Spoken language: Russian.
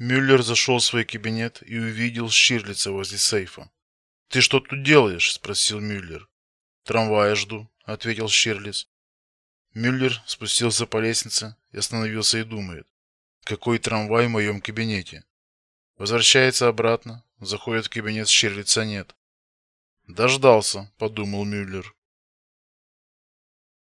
Мюллер зашел в свой кабинет и увидел Ширлица возле сейфа. "Ты что тут делаешь?" спросил Мюллер. "Трамвая жду", ответил Ширлиц. Мюллер спустился по лестнице и остановился и думает: какой трамвай в моем кабинете? Возвращается обратно, заходит в кабинет, Ширлица нет. Дождался, подумал Мюллер.